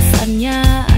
pesannya